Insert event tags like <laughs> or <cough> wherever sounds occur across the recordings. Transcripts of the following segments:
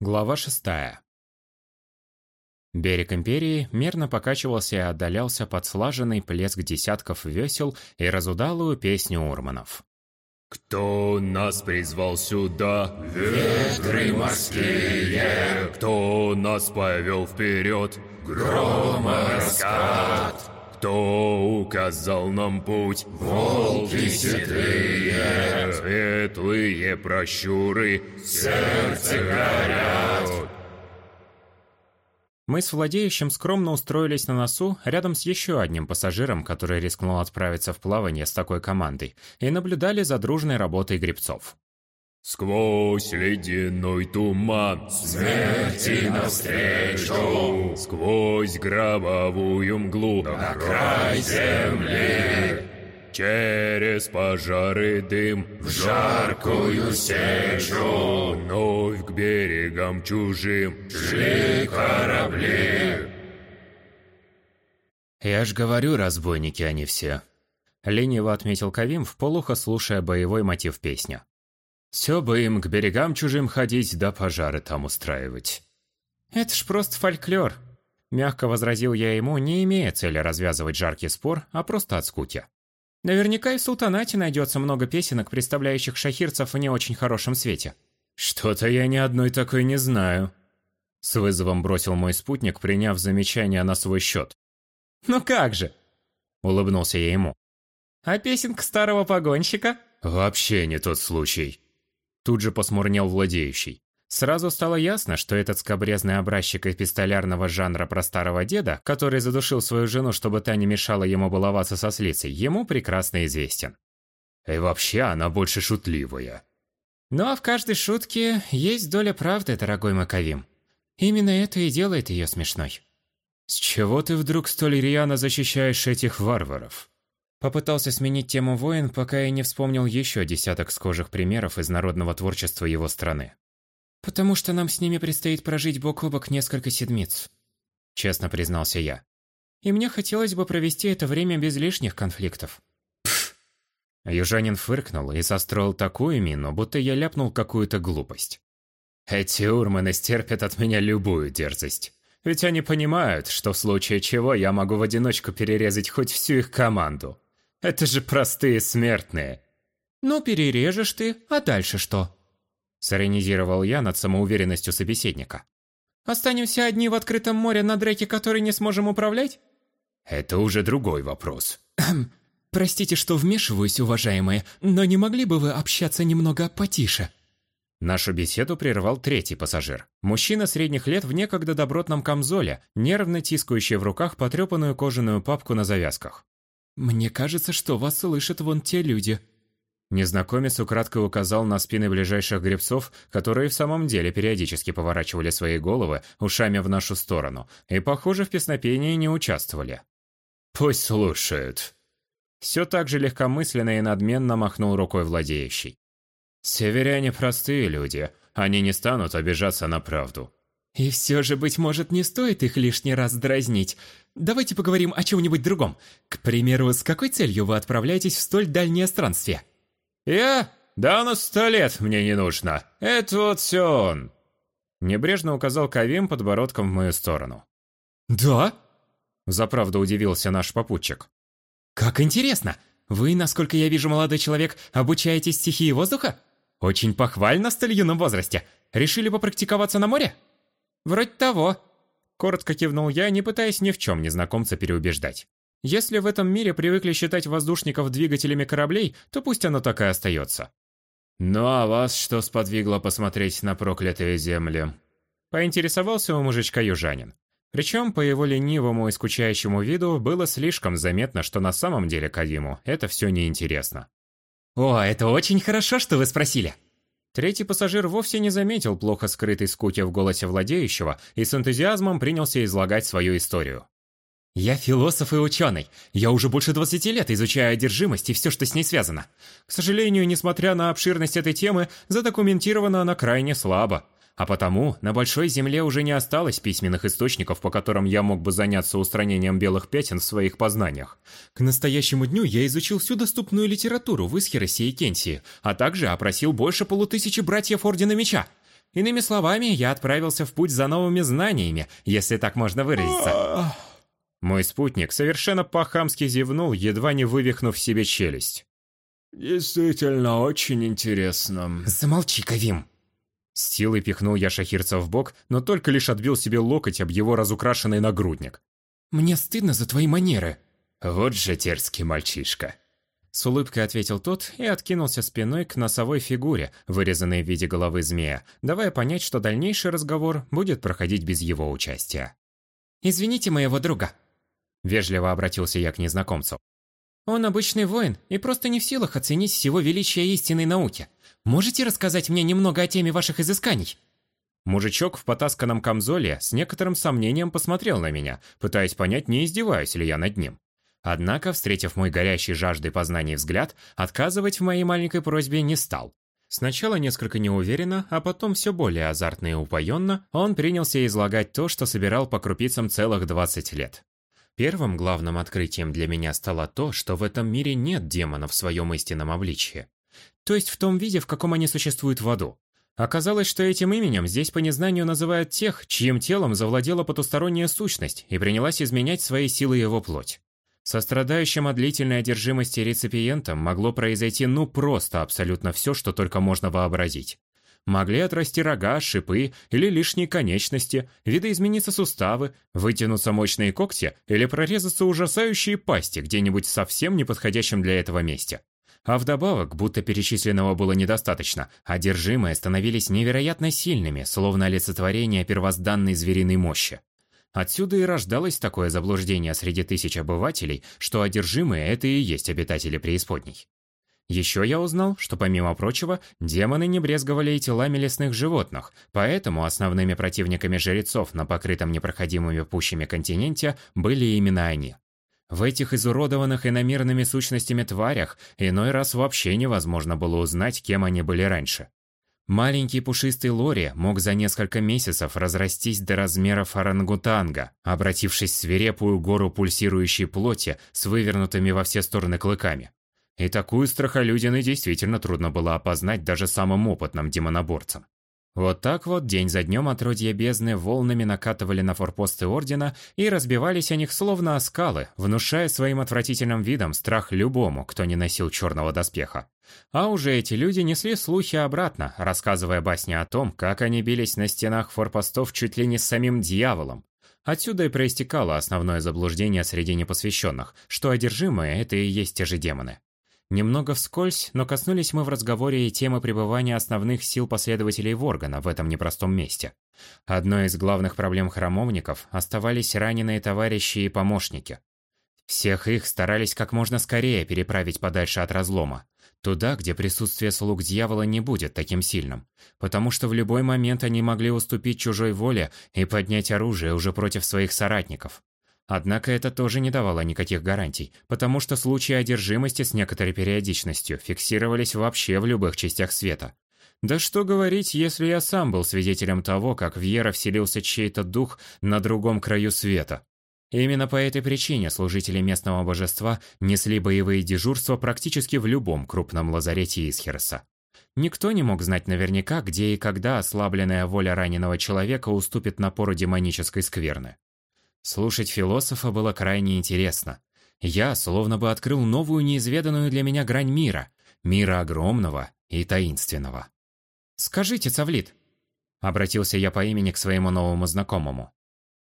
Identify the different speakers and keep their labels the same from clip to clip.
Speaker 1: Глава шестая. Берег Империи мерно покачивался и отдалялся под слаженный плеск десятков весел и разудалую песню урманов.
Speaker 2: «Кто нас призвал сюда? Ветры морские! Кто нас повел вперед? Громораскат! Кто указал нам путь? Волки седые! Светлые прощуры! Сердце горят!
Speaker 1: Мы с владеющим скромно устроились на носу рядом с еще одним пассажиром, который рискнул отправиться в плавание с такой командой, и наблюдали за дружной работой гребцов.
Speaker 2: Сквозь ледяной туман Смерти навстречу. Сквозь гробовую мглу На край земли. Через пожары дым В жаркую сечу. Вновь к берегам чужим Шли корабли.
Speaker 1: «Я ж говорю, разбойники они все», — лениво отметил Кавим, вполуха слушая боевой мотив песни. «Все бы им к берегам чужим ходить, да пожары там устраивать». «Это ж просто фольклор», — мягко возразил я ему, не имея цели развязывать жаркий спор, а просто от скуки. Наверняка и в султанате найдется много песенок, представляющих шахирцев в не очень хорошем свете. Что-то я ни одной такой не знаю. С вызовом бросил мой спутник, приняв замечание на свой счет. Ну как же? Улыбнулся я ему. А песенка старого погонщика? Вообще не тот случай. Тут же посмурнел владеющий. Сразу стало ясно, что этот скобрезный образчик эпистолярного жанра про старого деда, который задушил свою жену, чтобы та не мешала ему баловаться со слицей, ему прекрасно известен. И вообще она больше шутливая. Ну а в каждой шутке есть доля правды, дорогой Маковим. Именно это и делает ее смешной. С чего ты вдруг столь рьяно защищаешь этих варваров? Попытался сменить тему воин, пока я не вспомнил еще десяток схожих примеров из народного творчества его страны. «Потому что нам с ними предстоит прожить бок о бок несколько седмиц», – честно признался я. «И мне хотелось бы провести это время без лишних конфликтов». Пф. Южанин фыркнул и состроил такую мину, будто я ляпнул какую-то глупость. «Эти урманы стерпят от меня любую дерзость. Ведь они понимают, что в случае чего я могу в одиночку перерезать хоть всю их команду. Это же простые смертные». «Ну, перережешь ты, а дальше что?» Сиронизировал я над самоуверенностью собеседника. «Останемся одни в открытом море на дреке, который не сможем управлять?» «Это уже другой вопрос». «Простите, что вмешиваюсь, уважаемые, но не могли бы вы общаться немного потише?» Нашу беседу прервал третий пассажир. Мужчина средних лет в некогда добротном камзоле, нервно тискающий в руках потрепанную кожаную папку на завязках. «Мне кажется, что вас слышат вон те люди», Незнакомец украдкой указал на спины ближайших гребцов, которые в самом деле периодически поворачивали свои головы ушами в нашу сторону и, похоже, в песнопении не участвовали. «Пусть слушают». Все так же легкомысленно и надменно махнул рукой владеющий. «Северяне простые люди, они не станут обижаться на правду». «И все же, быть может, не стоит их лишний раз дразнить. Давайте поговорим о чем-нибудь другом. К примеру, с какой целью вы отправляетесь в столь дальнее странствие?» «Я? Да на сто лет мне не нужно. Это вот все он!» Небрежно указал Кавим подбородком в мою сторону. «Да?» Заправду удивился наш попутчик. «Как интересно! Вы, насколько я вижу, молодой человек, обучаетесь стихии воздуха? Очень похвально в столь юном возрасте. Решили попрактиковаться на море?» «Вроде того», — коротко кивнул я, не пытаясь ни в чем незнакомца переубеждать. Если в этом мире привыкли считать воздушников двигателями кораблей, то пусть оно так и остается. «Ну а вас что сподвигло посмотреть на проклятые земли?» Поинтересовался у мужичка южанин. Причем по его ленивому и скучающему виду было слишком заметно, что на самом деле Кадиму это все неинтересно. «О, это очень хорошо, что вы спросили!» Третий пассажир вовсе не заметил плохо скрытой скуки в голосе владеющего и с энтузиазмом принялся излагать свою историю. Я философ и ученый. Я уже больше 20 лет изучаю одержимость и все, что с ней связано. К сожалению, несмотря на обширность этой темы, задокументирована она крайне слабо. А потому на Большой Земле уже не осталось письменных источников, по которым я мог бы заняться устранением белых пятен в своих познаниях. К настоящему дню я изучил всю доступную литературу в Исхеросе и Кенсии, а также опросил больше полутысячи братьев Ордена Меча. Иными словами, я отправился в путь за новыми знаниями, если так можно выразиться. Мой спутник совершенно по-хамски зевнул, едва не вывихнув себе челюсть.
Speaker 2: «Действительно очень интересно».
Speaker 1: «Замолчи, Кавим!» С силой пихнул я шахирца в бок, но только лишь отбил себе локоть об его разукрашенный нагрудник. «Мне стыдно за твои манеры».
Speaker 2: «Вот же терский мальчишка».
Speaker 1: С улыбкой ответил тот и откинулся спиной к носовой фигуре, вырезанной в виде головы змея, давая понять, что дальнейший разговор будет проходить без его участия. «Извините моего друга», – вежливо обратился я к незнакомцу. «Он обычный воин и просто не в силах оценить всего величия истинной науки. Можете рассказать мне немного о теме ваших изысканий?» Мужичок в потасканном камзоле с некоторым сомнением посмотрел на меня, пытаясь понять, не издеваюсь ли я над ним. Однако, встретив мой горящий жаждой познаний взгляд, отказывать в моей маленькой просьбе не стал. Сначала несколько неуверенно, а потом все более азартно и упоенно, он принялся излагать то, что собирал по крупицам целых 20 лет. Первым главным открытием для меня стало то, что в этом мире нет демонов в своем истинном обличье. То есть в том виде, в каком они существуют в аду. Оказалось, что этим именем здесь по незнанию называют тех, чьим телом завладела потусторонняя сущность и принялась изменять своей силой его плоть. Со страдающим от длительной одержимости реципиентом могло произойти ну просто абсолютно все, что только можно вообразить. Могли отрасти рога, шипы или лишние конечности, видоизмениться суставы, вытянуться мощные когти или прорезаться ужасающие пасти где-нибудь совсем неподходящем для этого месте. А вдобавок, будто перечисленного было недостаточно, одержимые становились невероятно сильными, словно олицетворение первозданной звериной мощи. Отсюда и рождалось такое заблуждение среди тысяч обывателей, что одержимые – это и есть обитатели преисподней. Еще я узнал, что помимо прочего, демоны не брезговали и телами лесных животных, поэтому основными противниками жрецов на покрытом непроходимыми пущами континенте были именно они. В этих изуродованных иномирными сущностями тварях иной раз вообще невозможно было узнать, кем они были раньше. Маленький пушистый Лори мог за несколько месяцев разрастись до размеров орангутанга, обратившись в свирепую гору пульсирующей плоти с вывернутыми во все стороны клыками. И такую страхолюдину действительно трудно было опознать даже самым опытным демоноборцам. Вот так вот день за днем отродья бездны волнами накатывали на форпосты Ордена и разбивались о них словно о скалы, внушая своим отвратительным видом страх любому, кто не носил черного доспеха. А уже эти люди несли слухи обратно, рассказывая басни о том, как они бились на стенах форпостов чуть ли не с самим дьяволом. Отсюда и проистекало основное заблуждение среди непосвященных, что одержимые – это и есть те же демоны. Немного вскользь, но коснулись мы в разговоре и темы пребывания основных сил последователей Воргана в этом непростом месте. Одной из главных проблем храмовников оставались раненые товарищи и помощники. Всех их старались как можно скорее переправить подальше от разлома. Туда, где присутствие слуг дьявола не будет таким сильным. Потому что в любой момент они могли уступить чужой воле и поднять оружие уже против своих соратников. Однако это тоже не давало никаких гарантий, потому что случаи одержимости с некоторой периодичностью фиксировались вообще в любых частях света. Да что говорить, если я сам был свидетелем того, как в Ера вселился чей-то дух на другом краю света. Именно по этой причине служители местного божества несли боевые дежурства практически в любом крупном лазарете Исхерса. Никто не мог знать наверняка, где и когда ослабленная воля раненого человека уступит напору демонической скверны. Слушать философа было крайне интересно. Я словно бы открыл новую неизведанную для меня грань мира, мира огромного и таинственного. «Скажите, Цавлит», — обратился я по имени к своему новому знакомому,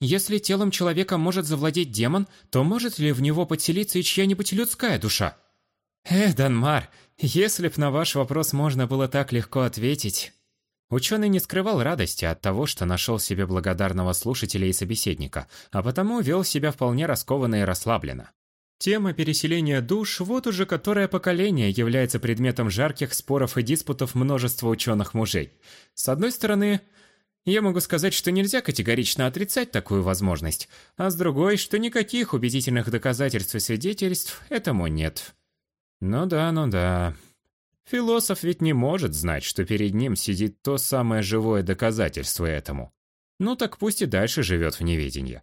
Speaker 1: «если телом человека может завладеть демон, то может ли в него подселиться и чья-нибудь людская душа?» «Э, Данмар, если б на ваш вопрос можно было так легко ответить...» Ученый не скрывал радости от того, что нашел себе благодарного слушателя и собеседника, а потому вел себя вполне раскованно и расслабленно. Тема переселения душ вот уже которое поколение является предметом жарких споров и диспутов множества ученых-мужей. С одной стороны, я могу сказать, что нельзя категорично отрицать такую возможность, а с другой, что никаких убедительных доказательств и свидетельств этому нет. Ну да, ну да. Философ ведь не может знать, что перед ним сидит то самое живое доказательство этому. Ну так пусть и дальше живет в неведении.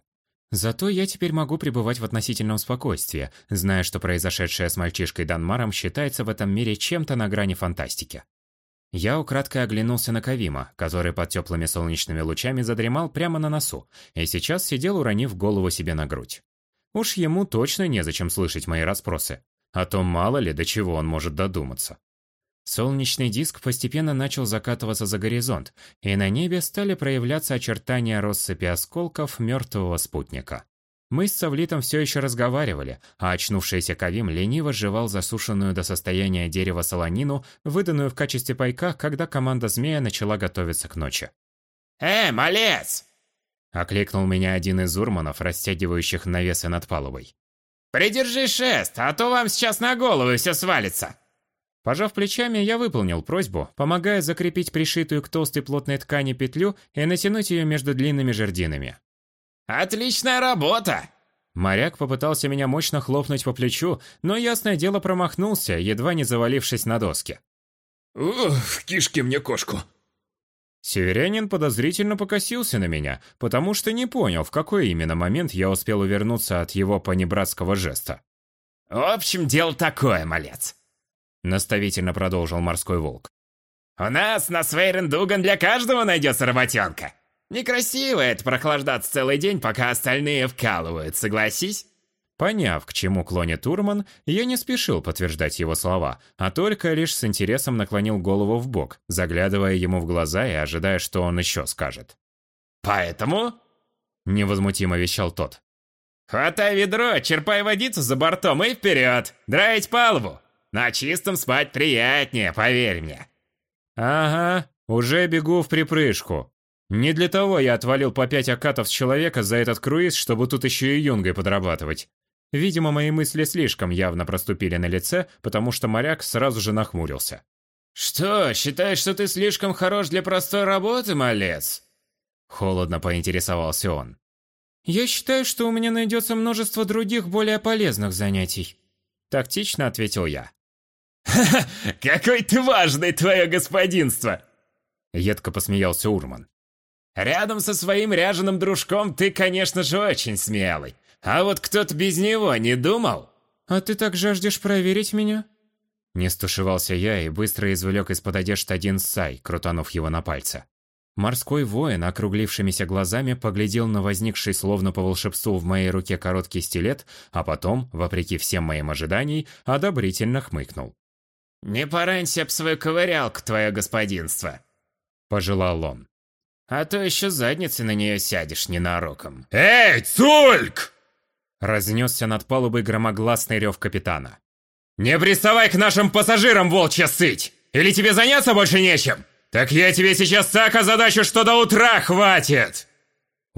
Speaker 1: Зато я теперь могу пребывать в относительном спокойствии, зная, что произошедшее с мальчишкой Данмаром считается в этом мире чем-то на грани фантастики. Я украдкой оглянулся на Кавима, который под теплыми солнечными лучами задремал прямо на носу, и сейчас сидел, уронив голову себе на грудь. Уж ему точно незачем слышать мои расспросы, а то мало ли до чего он может додуматься. Солнечный диск постепенно начал закатываться за горизонт, и на небе стали проявляться очертания россыпи осколков мертвого спутника. Мы с Савлитом все еще разговаривали, а очнувшийся Кавим лениво жевал засушенную до состояния дерева солонину, выданную в качестве пайка, когда команда змея начала готовиться к ночи.
Speaker 3: «Э, малец!»
Speaker 1: — окликнул меня один из урманов, растягивающих навесы над палубой.
Speaker 3: «Придержи шест, а то вам сейчас на голову все свалится!»
Speaker 1: Пожав плечами, я выполнил просьбу, помогая закрепить пришитую к толстой плотной ткани петлю и натянуть ее между длинными жердинами.
Speaker 3: «Отличная работа!»
Speaker 1: Моряк попытался меня мощно хлопнуть по плечу, но, ясное дело, промахнулся, едва не завалившись на доски.
Speaker 2: «Ух, кишки мне кошку!»
Speaker 1: Северянин подозрительно покосился на меня, потому что не понял, в какой именно момент я успел увернуться от его понебратского жеста.
Speaker 3: «В общем, дело такое, малец», —
Speaker 1: наставительно продолжил морской волк.
Speaker 3: «У нас на Свейрендуган для каждого найдется работенка. Некрасиво это прохлаждаться целый день, пока остальные вкалывают, согласись?»
Speaker 1: Поняв, к чему клонит Урман, я не спешил подтверждать его слова, а только лишь с интересом наклонил голову в бок, заглядывая ему в глаза и ожидая, что он еще скажет.
Speaker 3: «Поэтому?»
Speaker 1: – невозмутимо вещал тот.
Speaker 3: «Хватай ведро, черпай водицу за бортом и вперед! Драить палубу! На чистом спать приятнее, поверь мне!»
Speaker 1: «Ага, уже бегу в припрыжку. Не для того я отвалил по пять окатов с человека за этот круиз, чтобы тут еще и юнгой подрабатывать. Видимо, мои мысли слишком явно проступили на лице, потому что моряк сразу же нахмурился.
Speaker 3: «Что, считаешь, что ты слишком хорош для простой работы, малец?»
Speaker 1: Холодно поинтересовался он. «Я считаю, что у меня найдется множество других более полезных занятий», тактично ответил я.
Speaker 3: «Ха-ха, <laughs> какой ты важный, твое господинство!»
Speaker 1: Едко посмеялся Урман.
Speaker 3: «Рядом со своим ряженым дружком ты, конечно же, очень смелый. А вот кто-то без него не думал?
Speaker 1: А ты так жаждешь проверить меня? Не стушевался я и быстро извлек из-под одежды один сай, крутанув его на пальце. Морской воин, округлившимися глазами, поглядел на возникший словно по волшебству в моей руке короткий стилет, а потом, вопреки всем моим ожиданиям, одобрительно хмыкнул.
Speaker 3: «Не поранься об свою ковырялку, твое господинство!»
Speaker 1: – пожелал он.
Speaker 3: «А то еще задницей на нее сядешь ненароком».
Speaker 2: «Эй, Цульк!»
Speaker 1: Разнесся над палубой громогласный рев капитана.
Speaker 3: «Не приставай к нашим пассажирам, волчья сыть! Или тебе заняться больше нечем? Так я тебе сейчас так озадачу, что до утра хватит!»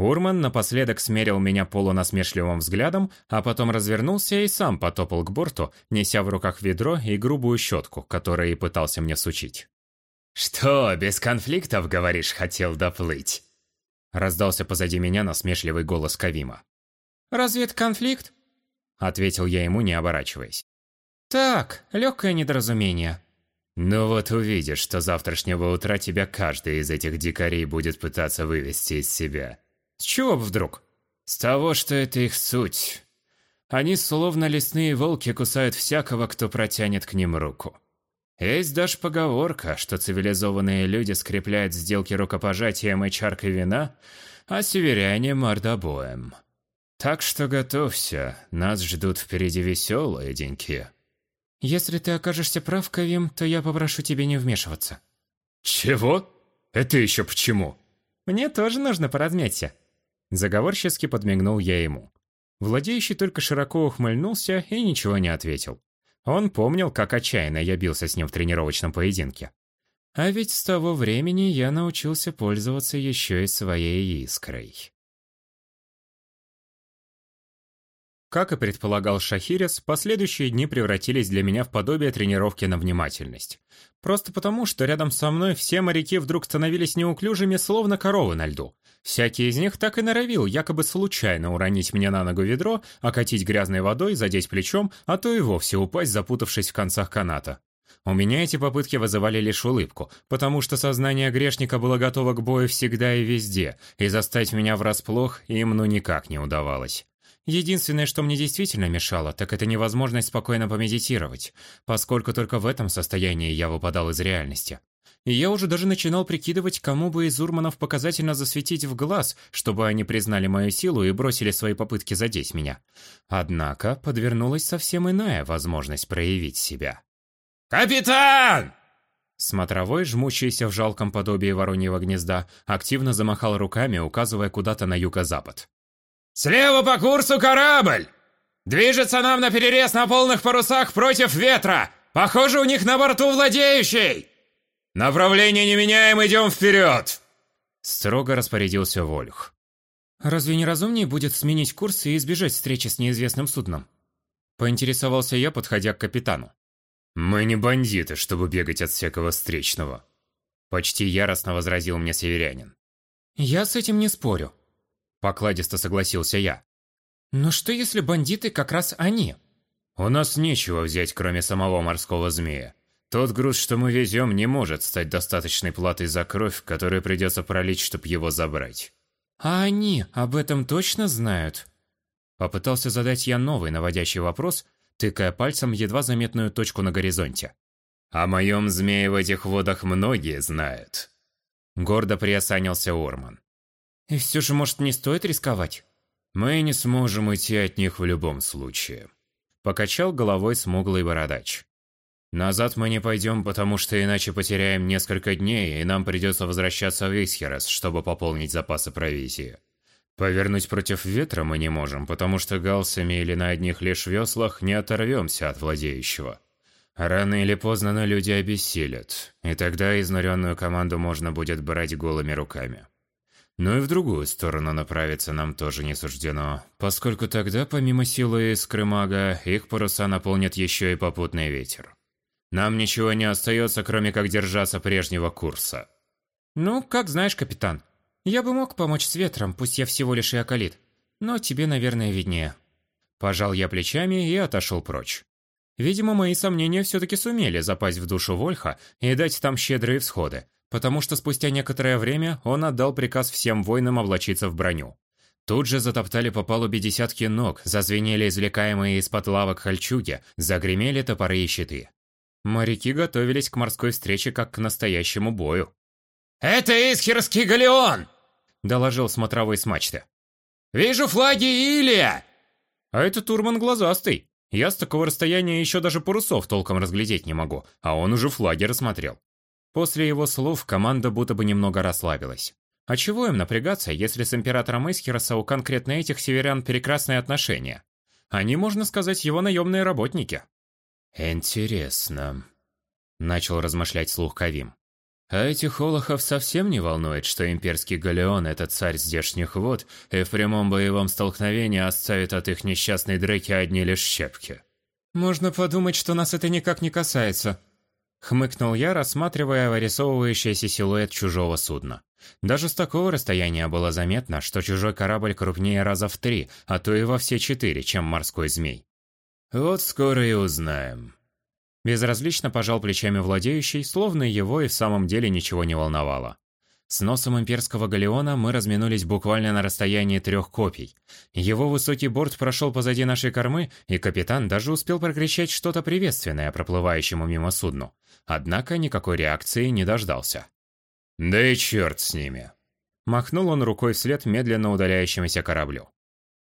Speaker 1: Урман напоследок смерил меня полунасмешливым взглядом, а потом развернулся и сам потопал к борту, неся в руках ведро и грубую щетку, которой и пытался мне сучить.
Speaker 3: «Что, без конфликтов, говоришь, хотел доплыть?»
Speaker 1: Раздался позади меня насмешливый голос Кавима.
Speaker 4: «Разве это конфликт?»
Speaker 1: Ответил я ему, не оборачиваясь.
Speaker 4: «Так, легкое недоразумение».
Speaker 2: «Ну вот увидишь, что завтрашнего утра тебя каждый из этих дикарей будет пытаться вывести из себя».
Speaker 1: «С чего вдруг?»
Speaker 2: «С того, что это их суть. Они словно лесные волки кусают всякого, кто протянет к ним руку. Есть даже поговорка, что цивилизованные люди скрепляют сделки рукопожатием и чаркой вина, а северяне – мордобоем». Так что готовься, нас ждут впереди веселые деньки.
Speaker 4: Если ты окажешься прав, Кавим, то я попрошу тебя не вмешиваться.
Speaker 2: Чего? Это еще почему?
Speaker 4: Мне тоже нужно поразмяться.
Speaker 1: Заговорчески подмигнул я ему. Владеющий только широко ухмыльнулся и ничего не ответил. Он помнил, как отчаянно я бился с ним в тренировочном поединке. А ведь с того времени я научился пользоваться еще и своей искрой. Как и предполагал Шахирес, последующие дни превратились для меня в подобие тренировки на внимательность. Просто потому, что рядом со мной все моряки вдруг становились неуклюжими, словно коровы на льду. Всякий из них так и норовил якобы случайно уронить мне на ногу ведро, окатить грязной водой, задеть плечом, а то и вовсе упасть, запутавшись в концах каната. У меня эти попытки вызывали лишь улыбку, потому что сознание грешника было готово к бою всегда и везде, и застать меня врасплох им ну никак не удавалось. Единственное, что мне действительно мешало, так это невозможность спокойно помедитировать, поскольку только в этом состоянии я выпадал из реальности.
Speaker 2: И я уже даже начинал прикидывать, кому бы из Урманов показательно засветить в глаз, чтобы они признали мою силу и бросили свои попытки задеть меня. Однако подвернулась совсем иная возможность проявить себя.
Speaker 3: «Капитан!»
Speaker 2: Смотровой, жмущийся в жалком подобии вороньего гнезда, активно замахал руками, указывая куда-то на юго-запад.
Speaker 3: «Слева по курсу корабль! Движется нам на перерез на полных парусах против ветра! Похоже, у них на борту владеющий!» «Направление не меняем, идем вперед!»
Speaker 2: Строго распорядился Вольх.
Speaker 4: «Разве не разумнее будет сменить курс и избежать встречи с неизвестным судном?»
Speaker 2: Поинтересовался я, подходя к капитану.
Speaker 1: «Мы не бандиты, чтобы бегать от всякого встречного»,
Speaker 2: почти яростно возразил мне северянин.
Speaker 4: «Я с этим не спорю»,
Speaker 2: покладисто согласился я.
Speaker 4: «Но что если бандиты как раз они?»
Speaker 1: «У нас нечего взять, кроме самого морского змея. Тот груз, что мы везем, не может стать достаточной платой за кровь, которую придется пролить, чтобы его забрать».
Speaker 4: «А они об этом точно знают?»
Speaker 2: Попытался задать я новый наводящий вопрос, тыкая пальцем едва заметную точку на горизонте.
Speaker 1: «О моем змее в этих водах многие знают».
Speaker 2: Гордо приосанился Орман.
Speaker 4: «И все же, может, не стоит рисковать?»
Speaker 1: «Мы не сможем уйти от них в любом случае», –
Speaker 2: покачал головой смуглый бородач.
Speaker 1: «Назад мы не пойдем, потому что иначе потеряем несколько дней, и нам придется возвращаться в Исхерас, чтобы пополнить запасы провизии. Повернуть против ветра мы не можем, потому что галсами или на одних лишь веслах не оторвемся от владеющего. Рано или поздно на люди обессилят, и тогда изнуренную команду можно будет брать голыми руками. Но и в другую сторону направиться нам тоже не суждено, поскольку тогда, помимо силы искры мага, их паруса наполнят еще и попутный ветер. Нам ничего не остается, кроме как держаться прежнего курса.
Speaker 4: «Ну, как знаешь, капитан», я бы мог помочь с ветром, пусть я всего лишь и околит. Но тебе, наверное, виднее.
Speaker 2: Пожал я плечами и отошел прочь. Видимо, мои сомнения все-таки сумели запасть в душу Вольха и дать там щедрые всходы, потому что спустя некоторое время он отдал приказ всем воинам облачиться в броню. Тут же затоптали по палубе десятки ног, зазвенели извлекаемые из-под лавок хальчуги, загремели топоры и щиты. Моряки готовились к морской встрече как к настоящему бою.
Speaker 3: «Это Исхерский галеон!»
Speaker 2: – доложил смотровой с мачты.
Speaker 3: «Вижу флаги Илия!»
Speaker 2: «А это Турман глазастый. Я с такого расстояния еще даже парусов толком разглядеть не могу, а он уже флаги рассмотрел». После его слов команда будто бы немного расслабилась. А чего им напрягаться, если с императором Исхероса у конкретно этих северян прекрасные отношения? Они, можно сказать, его наемные работники.
Speaker 1: «Интересно», – начал размышлять слух Кавим. А этих олохов совсем не волнует, что имперский галеон – это царь здешних вод, и в прямом боевом столкновении оставит от их несчастной дреки одни лишь щепки.
Speaker 4: «Можно подумать, что нас это никак не касается», –
Speaker 2: хмыкнул я, рассматривая вырисовывающийся силуэт чужого судна. Даже с такого расстояния было заметно, что чужой корабль крупнее раза в три, а то и во все четыре, чем морской змей.
Speaker 1: «Вот скоро и узнаем»,
Speaker 2: Безразлично пожал плечами владеющий, словно его и в самом деле ничего не волновало. С носом имперского галеона мы разминулись буквально на расстоянии трех копий. Его высокий борт прошел позади нашей кормы, и капитан даже успел прокричать что-то приветственное проплывающему мимо судну. Однако никакой реакции не дождался.
Speaker 1: «Да и черт с ними!»
Speaker 2: Махнул он рукой вслед медленно удаляющемуся кораблю.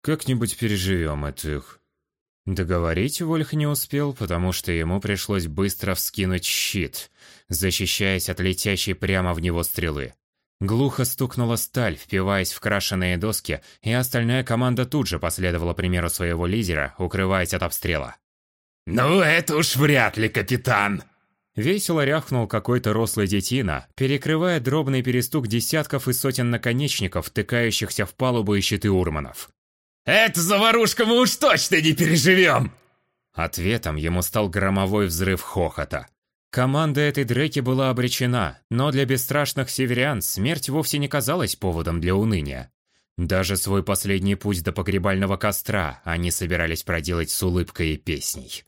Speaker 1: «Как-нибудь переживем этих
Speaker 2: Договорить Вольх не успел, потому что ему пришлось быстро вскинуть щит, защищаясь от летящей прямо в него стрелы. Глухо стукнула сталь, впиваясь в крашеные доски, и остальная команда тут же последовала примеру своего лидера, укрываясь от обстрела.
Speaker 3: «Ну, это уж вряд ли, капитан!»
Speaker 2: Весело рявкнул какой-то рослый детина, перекрывая дробный перестук десятков и сотен наконечников, тыкающихся в палубу и щиты урманов.
Speaker 3: Эту заварушку мы уж точно не переживем!»
Speaker 2: Ответом ему стал громовой взрыв хохота. Команда этой дреки была обречена, но для бесстрашных северян смерть вовсе не казалась поводом для уныния. Даже свой последний путь до погребального костра они собирались проделать с улыбкой и песней.